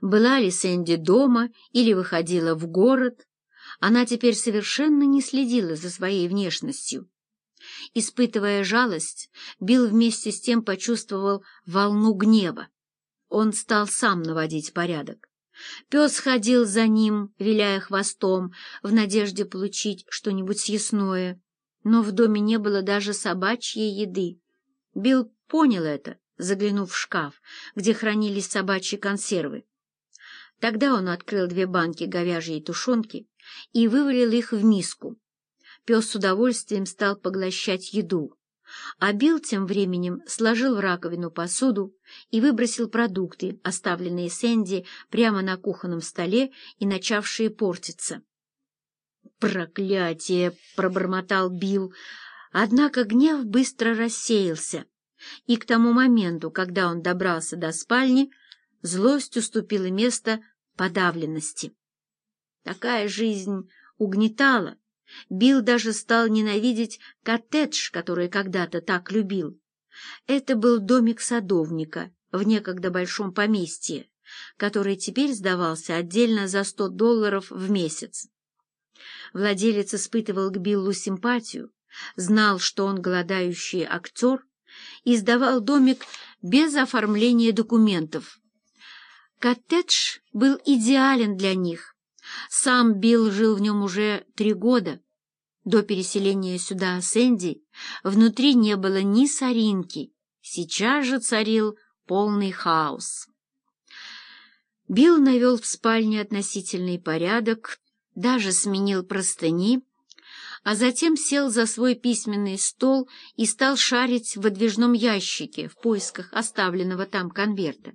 Была ли Сэнди дома или выходила в город, она теперь совершенно не следила за своей внешностью. Испытывая жалость, Билл вместе с тем почувствовал волну гнева. Он стал сам наводить порядок. Пес ходил за ним, виляя хвостом, в надежде получить что-нибудь съестное, но в доме не было даже собачьей еды. Билл понял это, заглянув в шкаф, где хранились собачьи консервы. Тогда он открыл две банки говяжьей тушенки и вывалил их в миску. Пес с удовольствием стал поглощать еду, а Билл тем временем сложил в раковину посуду и выбросил продукты, оставленные Сэнди прямо на кухонном столе и начавшие портиться. «Проклятие!» — пробормотал Билл. Однако гнев быстро рассеялся, и к тому моменту, когда он добрался до спальни, злость уступила место подавленности. Такая жизнь угнетала. Билл даже стал ненавидеть коттедж, который когда-то так любил. Это был домик садовника в некогда большом поместье, который теперь сдавался отдельно за сто долларов в месяц. Владелец испытывал к Биллу симпатию, знал, что он голодающий актер, и сдавал домик без оформления документов. Коттедж был идеален для них. Сам Билл жил в нем уже три года. До переселения сюда Сэнди внутри не было ни соринки. Сейчас же царил полный хаос. Билл навел в спальне относительный порядок, даже сменил простыни, а затем сел за свой письменный стол и стал шарить в выдвижном ящике в поисках оставленного там конверта.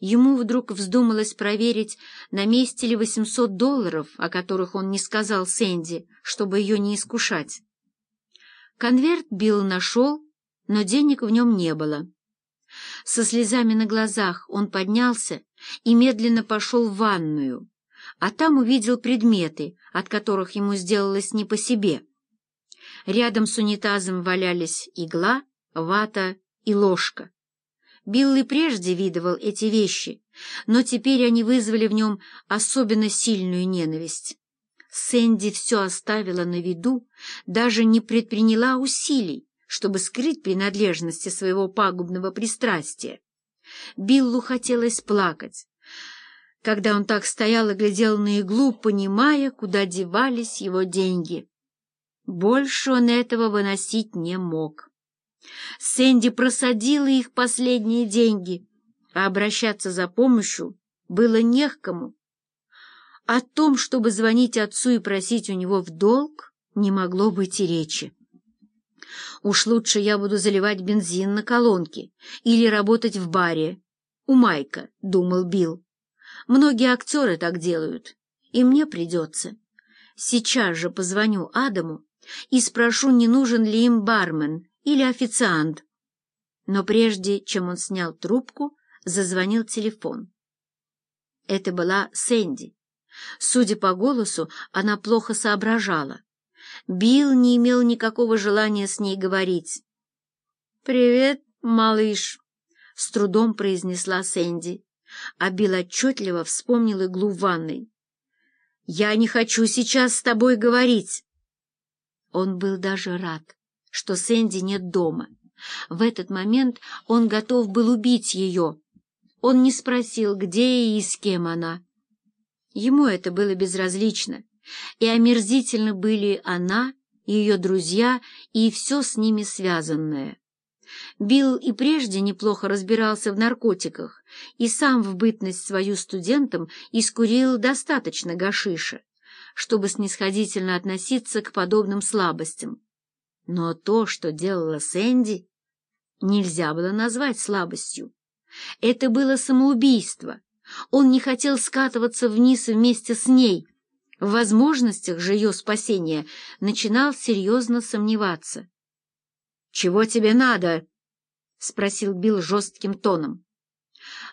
Ему вдруг вздумалось проверить, на месте ли 800 долларов, о которых он не сказал Сэнди, чтобы ее не искушать. Конверт Билл нашел, но денег в нем не было. Со слезами на глазах он поднялся и медленно пошел в ванную, а там увидел предметы, от которых ему сделалось не по себе. Рядом с унитазом валялись игла, вата и ложка. Билл и прежде видывал эти вещи, но теперь они вызвали в нем особенно сильную ненависть. Сэнди все оставила на виду, даже не предприняла усилий, чтобы скрыть принадлежности своего пагубного пристрастия. Биллу хотелось плакать, когда он так стоял и глядел на иглу, понимая, куда девались его деньги. Больше он этого выносить не мог. Сэнди просадила их последние деньги, а обращаться за помощью было не к кому. О том, чтобы звонить отцу и просить у него в долг, не могло быть и речи. Уж лучше я буду заливать бензин на колонке или работать в баре. У Майка, — думал Билл. Многие актеры так делают, и мне придется. Сейчас же позвоню Адаму и спрошу, не нужен ли им бармен или официант. Но прежде чем он снял трубку, зазвонил телефон. Это была Сэнди. Судя по голосу, она плохо соображала. Билл не имел никакого желания с ней говорить. «Привет, малыш», — с трудом произнесла Сэнди, а Билл отчетливо вспомнил иглу в ванной. «Я не хочу сейчас с тобой говорить». Он был даже рад что Сэнди нет дома. В этот момент он готов был убить ее. Он не спросил, где и с кем она. Ему это было безразлично, и омерзительно были она, ее друзья и все с ними связанное. Билл и прежде неплохо разбирался в наркотиках, и сам в бытность свою студентом искурил достаточно гашиша, чтобы снисходительно относиться к подобным слабостям. Но то, что делала Сэнди, нельзя было назвать слабостью. Это было самоубийство. Он не хотел скатываться вниз вместе с ней. В возможностях же ее спасения начинал серьезно сомневаться. «Чего тебе надо?» — спросил Билл жестким тоном.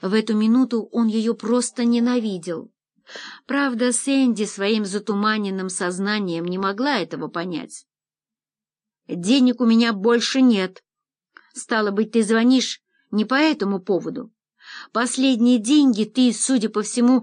В эту минуту он ее просто ненавидел. Правда, Сэнди своим затуманенным сознанием не могла этого понять. Денег у меня больше нет. Стало быть, ты звонишь не по этому поводу. Последние деньги ты, судя по всему,